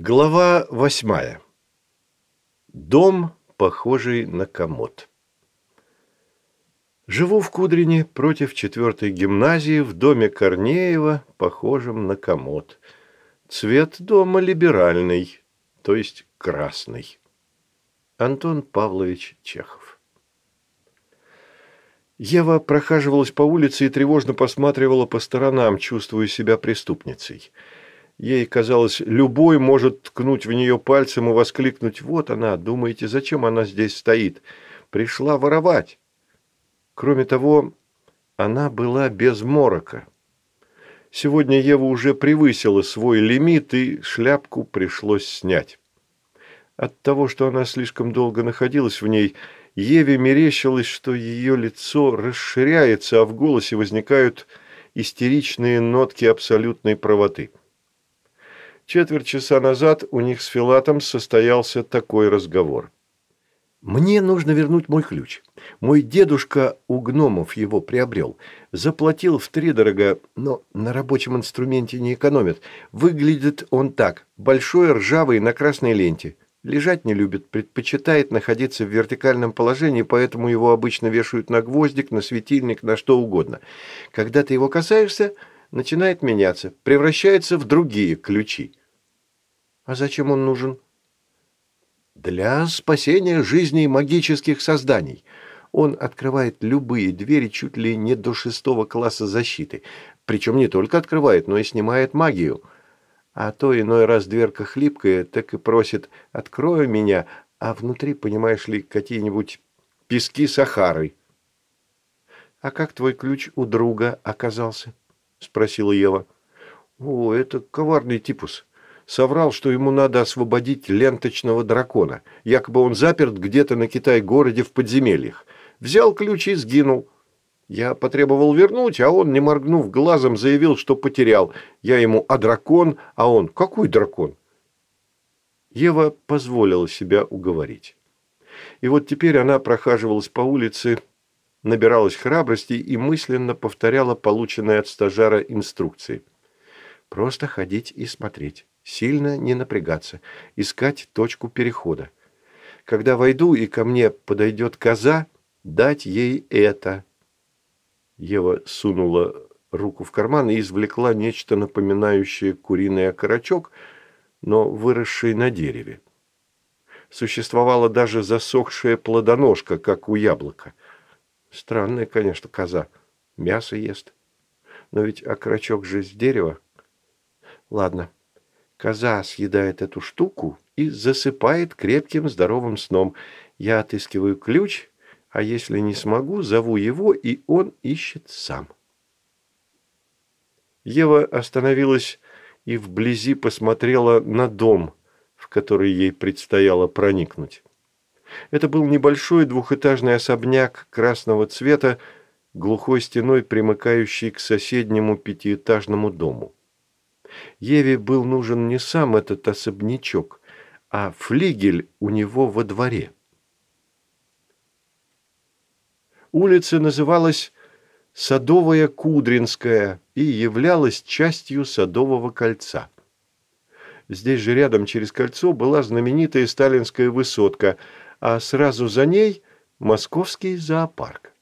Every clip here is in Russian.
Глава восьмая. Дом, похожий на комод. Живу в Кудрине против четвертой гимназии в доме Корнеева, похожем на комод. Цвет дома либеральный, то есть красный. Антон Павлович Чехов. Ева прохаживалась по улице и тревожно посматривала по сторонам, чувствуя себя преступницей – Ей казалось, любой может ткнуть в нее пальцем и воскликнуть «Вот она, думаете, зачем она здесь стоит? Пришла воровать!» Кроме того, она была без морока. Сегодня Ева уже превысила свой лимит, и шляпку пришлось снять. От того, что она слишком долго находилась в ней, Еве мерещилось, что ее лицо расширяется, а в голосе возникают истеричные нотки абсолютной правоты. Четверть часа назад у них с Филатом состоялся такой разговор. «Мне нужно вернуть мой ключ. Мой дедушка у гномов его приобрел. Заплатил втридорого, но на рабочем инструменте не экономит. Выглядит он так. Большой, ржавый, на красной ленте. Лежать не любит, предпочитает находиться в вертикальном положении, поэтому его обычно вешают на гвоздик, на светильник, на что угодно. Когда ты его касаешься, начинает меняться, превращается в другие ключи. А зачем он нужен? Для спасения жизней магических созданий. Он открывает любые двери чуть ли не до шестого класса защиты. Причем не только открывает, но и снимает магию. А то иной раз дверка хлипкая, так и просит «открой меня», а внутри, понимаешь ли, какие-нибудь пески Сахары. «А как твой ключ у друга оказался?» – спросила Ева. «О, это коварный типус соврал, что ему надо освободить ленточного дракона. Якобы он заперт где-то на Китай-городе в подземельях. Взял ключ и сгинул. Я потребовал вернуть, а он, не моргнув глазом, заявил, что потерял. Я ему «А дракон?» А он «Какой дракон?» Ева позволила себя уговорить. И вот теперь она прохаживалась по улице, набиралась храбрости и мысленно повторяла полученные от стажара инструкции. Просто ходить и смотреть. Сильно не напрягаться, искать точку перехода. Когда войду и ко мне подойдет коза, дать ей это. Ева сунула руку в карман и извлекла нечто напоминающее куриный окорочок, но выросший на дереве. Существовала даже засохшая плодоножка, как у яблока. Странная, конечно, коза. Мясо ест. Но ведь окорочок же с дерева. Ладно, Коза съедает эту штуку и засыпает крепким здоровым сном. Я отыскиваю ключ, а если не смогу, зову его, и он ищет сам. Ева остановилась и вблизи посмотрела на дом, в который ей предстояло проникнуть. Это был небольшой двухэтажный особняк красного цвета, глухой стеной примыкающий к соседнему пятиэтажному дому. Еве был нужен не сам этот особнячок, а флигель у него во дворе. Улица называлась Садовая Кудринская и являлась частью Садового кольца. Здесь же рядом через кольцо была знаменитая сталинская высотка, а сразу за ней – московский зоопарк.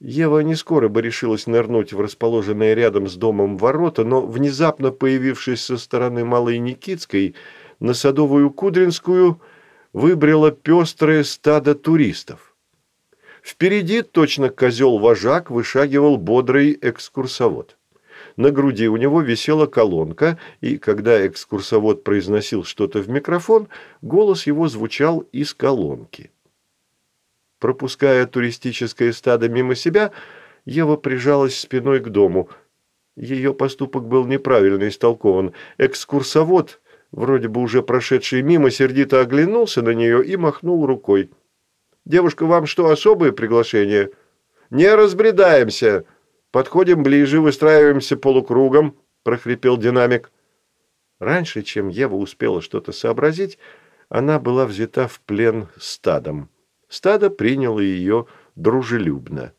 Ева не скоро бы решилась нырнуть в расположенные рядом с домом ворота, но, внезапно появившись со стороны Малой Никитской, на Садовую Кудринскую выбрало пестрое стадо туристов. Впереди, точно козел-вожак, вышагивал бодрый экскурсовод. На груди у него висела колонка, и когда экскурсовод произносил что-то в микрофон, голос его звучал из колонки. Пропуская туристическое стадо мимо себя, Ева прижалась спиной к дому. Ее поступок был неправильно истолкован. Экскурсовод, вроде бы уже прошедший мимо, сердито оглянулся на нее и махнул рукой. «Девушка, вам что, особое приглашение?» «Не разбредаемся!» «Подходим ближе, выстраиваемся полукругом», – прохрипел динамик. Раньше, чем Ева успела что-то сообразить, она была взята в плен стадом. Стадо приняло ее дружелюбно.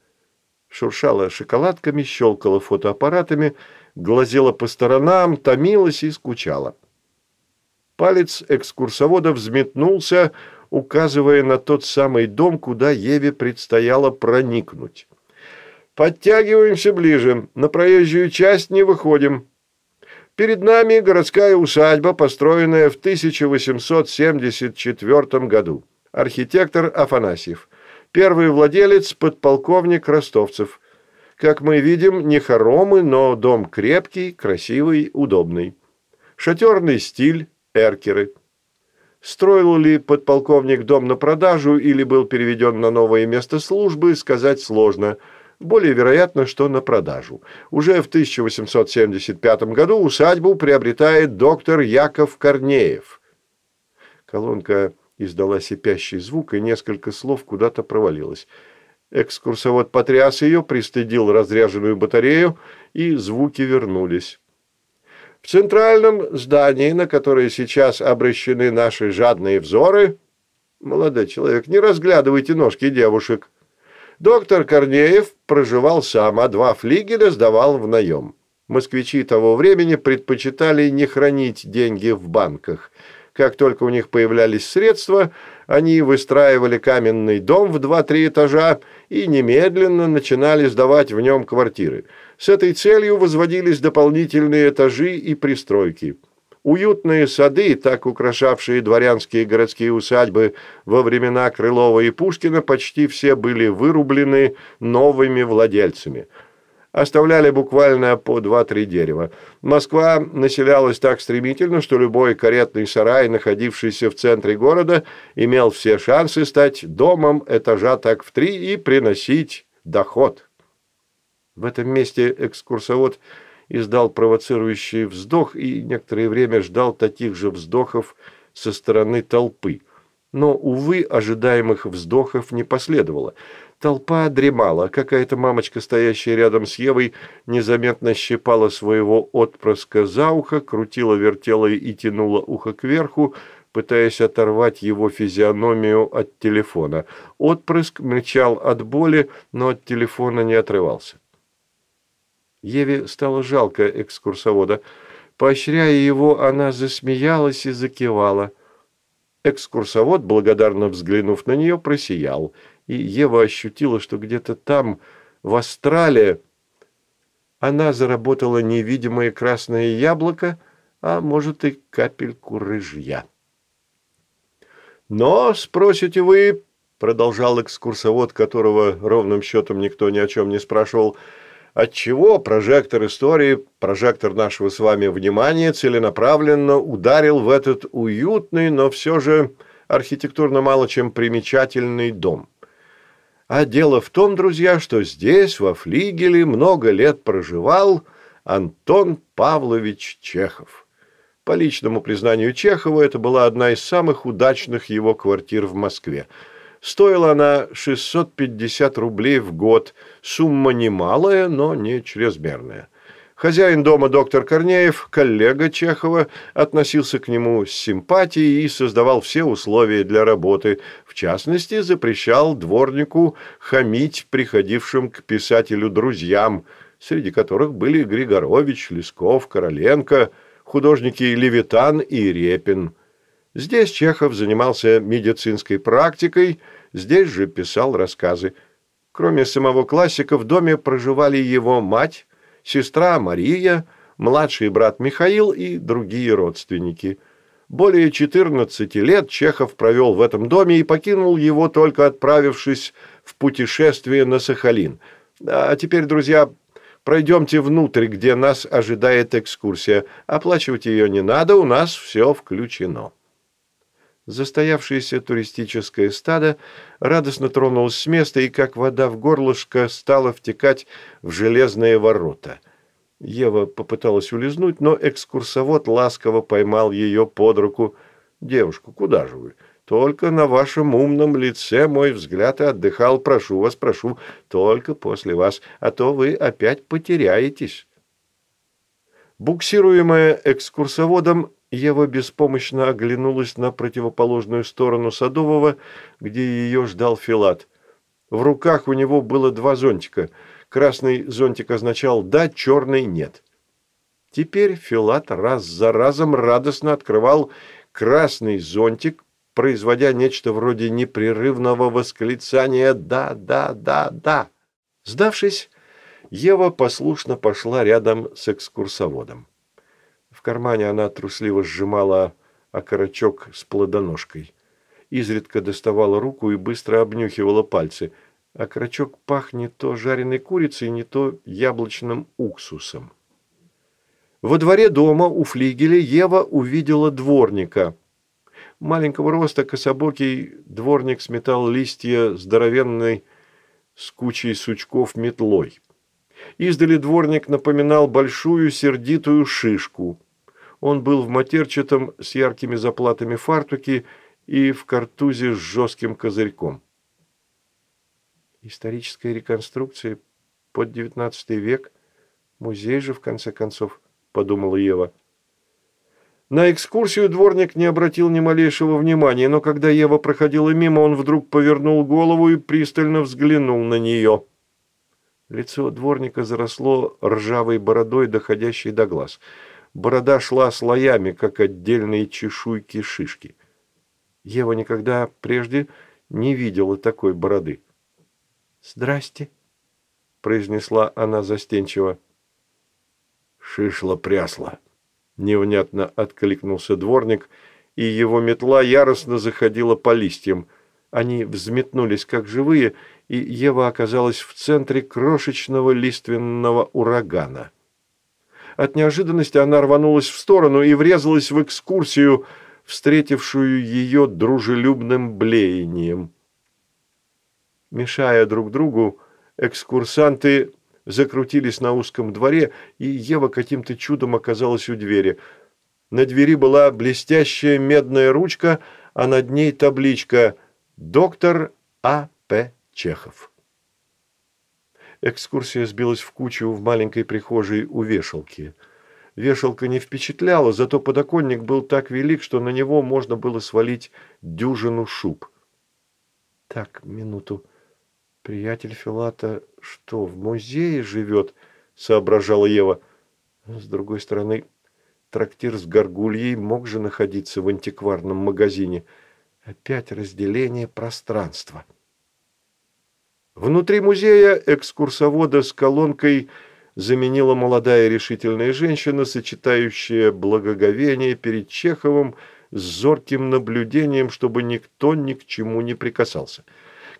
Шуршала шоколадками, щелкала фотоаппаратами, глазела по сторонам, томилась и скучала. Палец экскурсовода взметнулся, указывая на тот самый дом, куда Еве предстояло проникнуть. «Подтягиваемся ближе, на проезжую часть не выходим. Перед нами городская усадьба, построенная в 1874 году. Архитектор Афанасьев. Первый владелец – подполковник Ростовцев. Как мы видим, не хоромы, но дом крепкий, красивый, удобный. Шатерный стиль, эркеры. Строил ли подполковник дом на продажу или был переведен на новое место службы, сказать сложно. Более вероятно, что на продажу. Уже в 1875 году усадьбу приобретает доктор Яков Корнеев. Колонка издала сипящий звук, и несколько слов куда-то провалилось. Экскурсовод потряс ее, пристыдил разряженную батарею, и звуки вернулись. В центральном здании, на которое сейчас обращены наши жадные взоры... Молодой человек, не разглядывайте ножки девушек. Доктор Корнеев проживал сам, а два флигеля сдавал в наем. Москвичи того времени предпочитали не хранить деньги в банках. Как только у них появлялись средства, они выстраивали каменный дом в два-три этажа и немедленно начинали сдавать в нем квартиры – с этой целью возводились дополнительные этажи и пристройки. Уютные сады, так украшавшие дворянские городские усадьбы во времена Крылова и Пушкина, почти все были вырублены новыми владельцами. Оставляли буквально по два-три дерева. Москва населялась так стремительно, что любой каретный сарай, находившийся в центре города, имел все шансы стать домом этажа так в три и приносить доход. В этом месте экскурсовод издал провоцирующий вздох и некоторое время ждал таких же вздохов со стороны толпы. Но, увы, ожидаемых вздохов не последовало. Толпа дремала. Какая-то мамочка, стоящая рядом с Евой, незаметно щипала своего отпрыска за ухо, крутила-вертела и тянула ухо кверху, пытаясь оторвать его физиономию от телефона. Отпрыск мычал от боли, но от телефона не отрывался. Еве стало жалко экскурсовода. Поощряя его, она засмеялась и закивала. Экскурсовод, благодарно взглянув на нее, просиял, и Ева ощутила, что где-то там, в Астрале, она заработала невидимое красное яблоко, а может и капельку рыжья. «Но, спросите вы, — продолжал экскурсовод, которого ровным счетом никто ни о чем не спрашивал, — отчего прожектор истории, прожектор нашего с вами внимания целенаправленно ударил в этот уютный, но все же архитектурно мало чем примечательный дом. А дело в том, друзья, что здесь, во флигеле, много лет проживал Антон Павлович Чехов. По личному признанию Чехова, это была одна из самых удачных его квартир в Москве – Стоила она 650 рублей в год. Сумма немалая, но не чрезмерная. Хозяин дома доктор Корнеев, коллега Чехова, относился к нему с симпатией и создавал все условия для работы. В частности, запрещал дворнику хамить приходившим к писателю друзьям, среди которых были Григорович, Лесков, Короленко, художники Левитан и Репин. Здесь Чехов занимался медицинской практикой – Здесь же писал рассказы. Кроме самого классика, в доме проживали его мать, сестра Мария, младший брат Михаил и другие родственники. Более 14 лет Чехов провел в этом доме и покинул его, только отправившись в путешествие на Сахалин. А теперь, друзья, пройдемте внутрь, где нас ожидает экскурсия. Оплачивать ее не надо, у нас все включено. Застоявшееся туристическое стадо радостно тронулось с места и, как вода в горлышко, стало втекать в железные ворота. Ева попыталась улизнуть, но экскурсовод ласково поймал ее под руку. «Девушка, куда же вы? Только на вашем умном лице мой взгляд и отдыхал. Прошу вас, прошу, только после вас, а то вы опять потеряетесь». Буксируемая экскурсоводом, Ева беспомощно оглянулась на противоположную сторону Садового, где ее ждал Филат. В руках у него было два зонтика. Красный зонтик означал «да», черный «нет». Теперь Филат раз за разом радостно открывал красный зонтик, производя нечто вроде непрерывного восклицания «да, да, да, да». Сдавшись, Ева послушно пошла рядом с экскурсоводом. Кармане она трусливо сжимала окорочок с плодоножкой. Изредка доставала руку и быстро обнюхивала пальцы. Окорочок пах не то жареной курицей, не то яблочным уксусом. Во дворе дома у флигеля Ева увидела дворника. Маленького роста кособокий дворник сметал листья здоровенной с кучей сучков метлой. Издали дворник напоминал большую сердитую шишку. Он был в матерчатом с яркими заплатами фартуке и в картузе с жестким козырьком. Историческая реконструкция под XIX век, музей же, в конце концов, подумала Ева. На экскурсию дворник не обратил ни малейшего внимания, но когда Ева проходила мимо, он вдруг повернул голову и пристально взглянул на нее. Лицо дворника заросло ржавой бородой, доходящей до глаз. Борода шла слоями, как отдельные чешуйки шишки. Ева никогда прежде не видела такой бороды. «Здрасте», — произнесла она застенчиво. «Шишло-прясло», — невнятно откликнулся дворник, и его метла яростно заходила по листьям. Они взметнулись, как живые, — и Ева оказалась в центре крошечного лиственного урагана. От неожиданности она рванулась в сторону и врезалась в экскурсию, встретившую ее дружелюбным блеянием. Мешая друг другу, экскурсанты закрутились на узком дворе, и Ева каким-то чудом оказалась у двери. На двери была блестящая медная ручка, а над ней табличка «Доктор А.П. Чехов. Экскурсия сбилась в кучу в маленькой прихожей у вешалки. Вешалка не впечатляла, зато подоконник был так велик, что на него можно было свалить дюжину шуб. Так, минуту. Приятель Филата что, в музее живет? Соображала Ева. С другой стороны, трактир с горгульей мог же находиться в антикварном магазине. Опять разделение пространства. Внутри музея экскурсовода с колонкой заменила молодая решительная женщина, сочетающая благоговение перед Чеховым с зорким наблюдением, чтобы никто ни к чему не прикасался.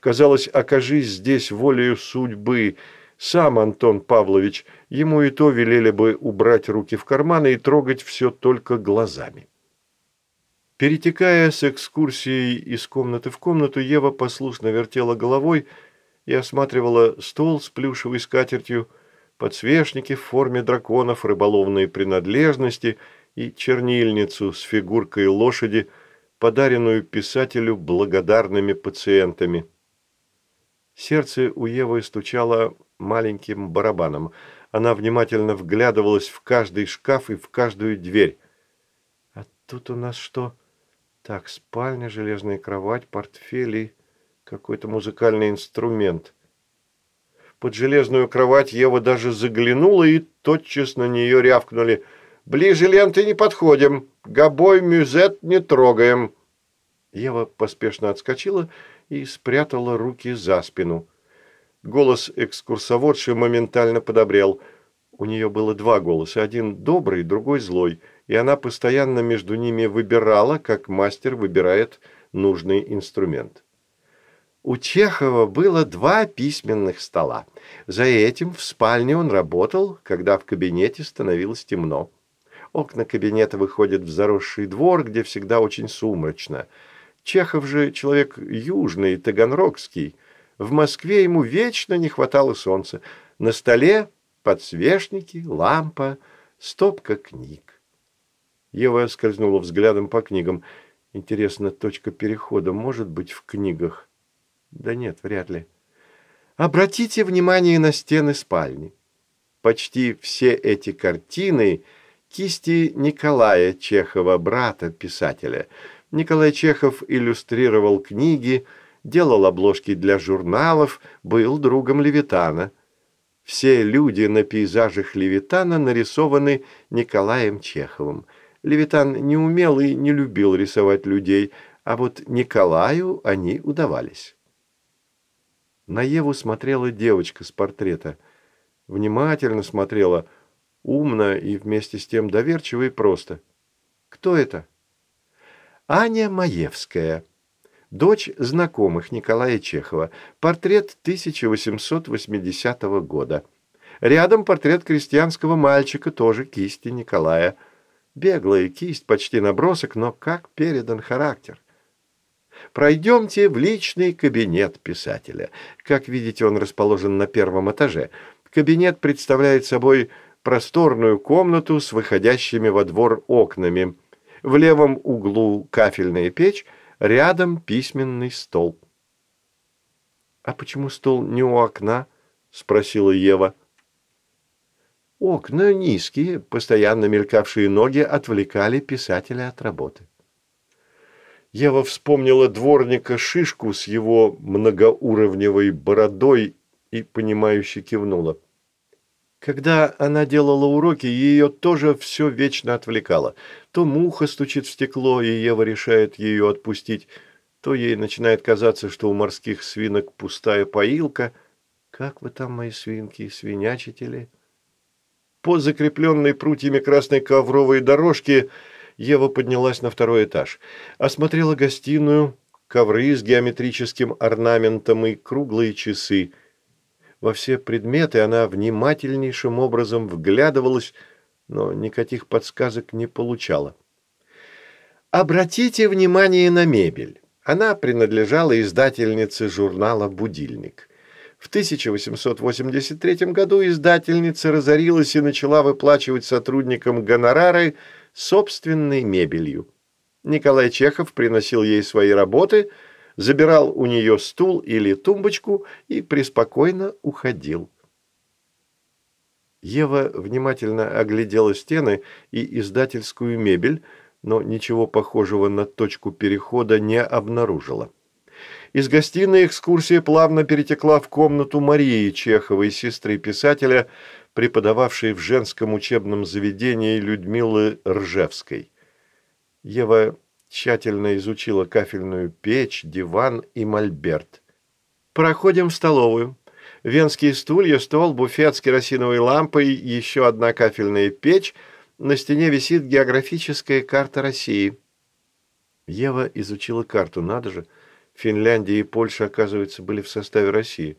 Казалось, окажись здесь волею судьбы, сам Антон Павлович, ему и то велели бы убрать руки в карманы и трогать все только глазами. Перетекая с экскурсией из комнаты в комнату, Ева послушно вертела головой, и осматривала стол с плюшевой скатертью, подсвечники в форме драконов, рыболовные принадлежности и чернильницу с фигуркой лошади, подаренную писателю благодарными пациентами. Сердце у Евы стучало маленьким барабаном. Она внимательно вглядывалась в каждый шкаф и в каждую дверь. «А тут у нас что?» «Так, спальня, железная кровать, портфели...» Какой-то музыкальный инструмент. Под железную кровать Ева даже заглянула, и тотчас на нее рявкнули. «Ближе ленты не подходим, гобой мюзет не трогаем». Ева поспешно отскочила и спрятала руки за спину. Голос экскурсоводши моментально подобрел. У нее было два голоса, один добрый, другой злой, и она постоянно между ними выбирала, как мастер выбирает нужный инструмент. У Чехова было два письменных стола. За этим в спальне он работал, когда в кабинете становилось темно. Окна кабинета выходят в заросший двор, где всегда очень сумрачно. Чехов же человек южный, таганрогский. В Москве ему вечно не хватало солнца. На столе подсвечники, лампа, стопка книг. Ева скользнула взглядом по книгам. Интересно, точка перехода может быть в книгах? Да нет, вряд ли. Обратите внимание на стены спальни. Почти все эти картины – кисти Николая Чехова, брата писателя. Николай Чехов иллюстрировал книги, делал обложки для журналов, был другом Левитана. Все люди на пейзажах Левитана нарисованы Николаем Чеховым. Левитан не умел и не любил рисовать людей, а вот Николаю они удавались. На Еву смотрела девочка с портрета. Внимательно смотрела, умно и вместе с тем доверчиво и просто. «Кто это?» «Аня Маевская», дочь знакомых Николая Чехова, портрет 1880 года. Рядом портрет крестьянского мальчика, тоже кисти Николая. Беглая кисть, почти набросок, но как передан характер. Пройдемте в личный кабинет писателя. Как видите, он расположен на первом этаже. Кабинет представляет собой просторную комнату с выходящими во двор окнами. В левом углу кафельная печь, рядом письменный стол. «А почему стол не у окна?» – спросила Ева. Окна низкие, постоянно мелькавшие ноги отвлекали писателя от работы. Ева вспомнила дворника Шишку с его многоуровневой бородой и, понимающе кивнула. Когда она делала уроки, ее тоже все вечно отвлекало. То муха стучит в стекло, и Ева решает ее отпустить, то ей начинает казаться, что у морских свинок пустая поилка. Как вы там, мои свинки, свинячите ли? По закрепленной прутьями красной ковровой дорожке Ева поднялась на второй этаж. Осмотрела гостиную, ковры с геометрическим орнаментом и круглые часы. Во все предметы она внимательнейшим образом вглядывалась, но никаких подсказок не получала. Обратите внимание на мебель. Она принадлежала издательнице журнала «Будильник». В 1883 году издательница разорилась и начала выплачивать сотрудникам гонорары собственной мебелью. Николай Чехов приносил ей свои работы, забирал у нее стул или тумбочку и преспокойно уходил. Ева внимательно оглядела стены и издательскую мебель, но ничего похожего на точку перехода не обнаружила. Из гостиной экскурсия плавно перетекла в комнату Марии Чеховой, сестры писателя, преподававшей в женском учебном заведении Людмилы Ржевской. Ева тщательно изучила кафельную печь, диван и мольберт. «Проходим в столовую. Венские стулья, стол, буфет с керосиновой лампой, еще одна кафельная печь. На стене висит географическая карта России». Ева изучила карту, надо же – Финляндия и Польша, оказывается, были в составе России.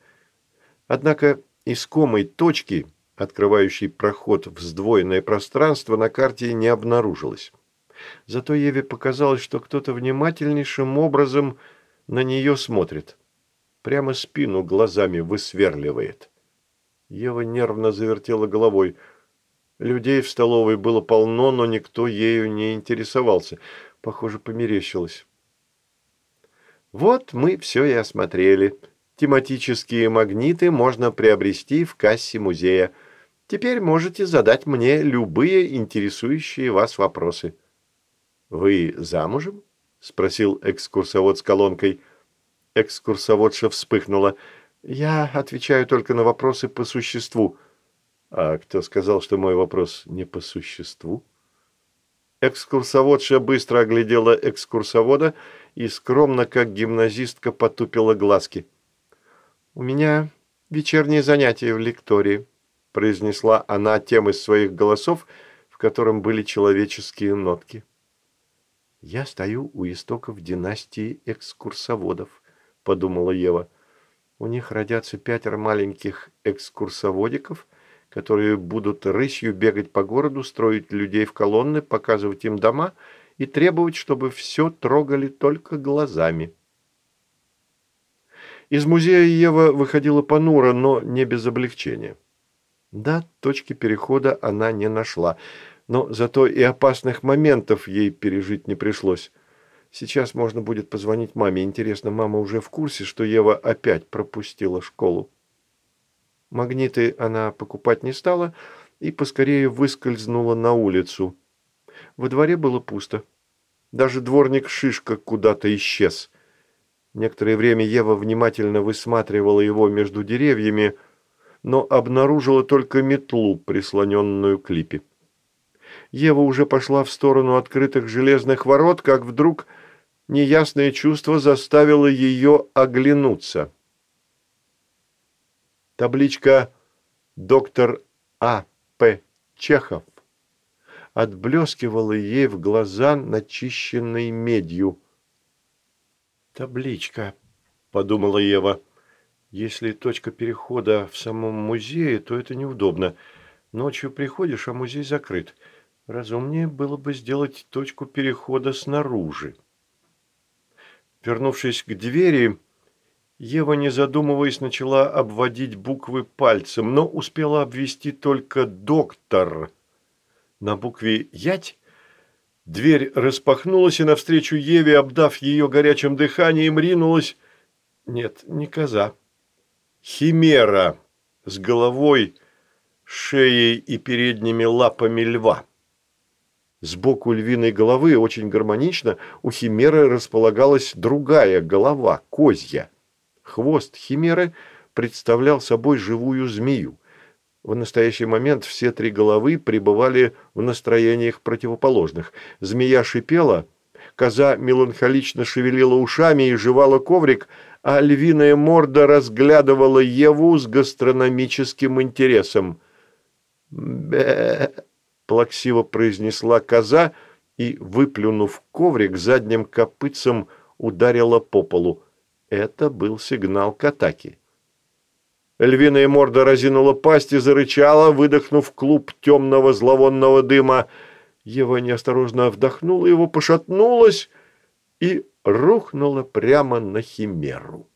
Однако искомой точки, открывающей проход в сдвоенное пространство, на карте не обнаружилось. Зато Еве показалось, что кто-то внимательнейшим образом на нее смотрит. Прямо спину глазами высверливает. Ева нервно завертела головой. Людей в столовой было полно, но никто ею не интересовался. Похоже, померещилось. Вот мы все и осмотрели. Тематические магниты можно приобрести в кассе музея. Теперь можете задать мне любые интересующие вас вопросы. «Вы замужем?» – спросил экскурсовод с колонкой. Экскурсоводша вспыхнула. «Я отвечаю только на вопросы по существу». «А кто сказал, что мой вопрос не по существу?» Экскурсоводша быстро оглядела экскурсовода и скромно, как гимназистка, потупила глазки. «У меня вечернее занятие в лектории», – произнесла она тем из своих голосов, в котором были человеческие нотки. «Я стою у истоков династии экскурсоводов», – подумала Ева. «У них родятся пятеро маленьких экскурсоводиков – которые будут рысью бегать по городу, строить людей в колонны, показывать им дома и требовать, чтобы все трогали только глазами. Из музея Ева выходила понуро, но не без облегчения. Да, точки перехода она не нашла, но зато и опасных моментов ей пережить не пришлось. Сейчас можно будет позвонить маме. Интересно, мама уже в курсе, что Ева опять пропустила школу. Магниты она покупать не стала и поскорее выскользнула на улицу. Во дворе было пусто. Даже дворник Шишка куда-то исчез. Некоторое время Ева внимательно высматривала его между деревьями, но обнаружила только метлу, прислоненную к липе. Ева уже пошла в сторону открытых железных ворот, как вдруг неясное чувство заставило ее оглянуться. Табличка «Доктор А. П. Чехов» отблескивала ей в глаза начищенной медью. «Табличка», — подумала Ева. «Если точка перехода в самом музее, то это неудобно. Ночью приходишь, а музей закрыт. Разумнее было бы сделать точку перехода снаружи». Вернувшись к двери, Ева, не задумываясь, начала обводить буквы пальцем, но успела обвести только «доктор», на букве «Ять» дверь распахнулась, и навстречу Еве, обдав ее горячим дыханием, ринулась... Нет, не коза. Химера с головой, шеей и передними лапами льва. Сбоку львиной головы, очень гармонично, у химеры располагалась другая голова, козья. Хвост химеры представлял собой живую змею. В настоящий момент все три головы пребывали в настроениях противоположных. Змея шипела, коза меланхолично шевелила ушами и жевала коврик, а львиная морда разглядывала Еву с гастрономическим интересом. бе плаксиво произнесла коза и, выплюнув коврик, задним копытцем ударила по полу. Это был сигнал к атаке. Львиная морда разинула пасть и зарычала, выдохнув клуб темного зловонного дыма. Ева неосторожно вдохнула его, пошатнулась и рухнула прямо на химеру.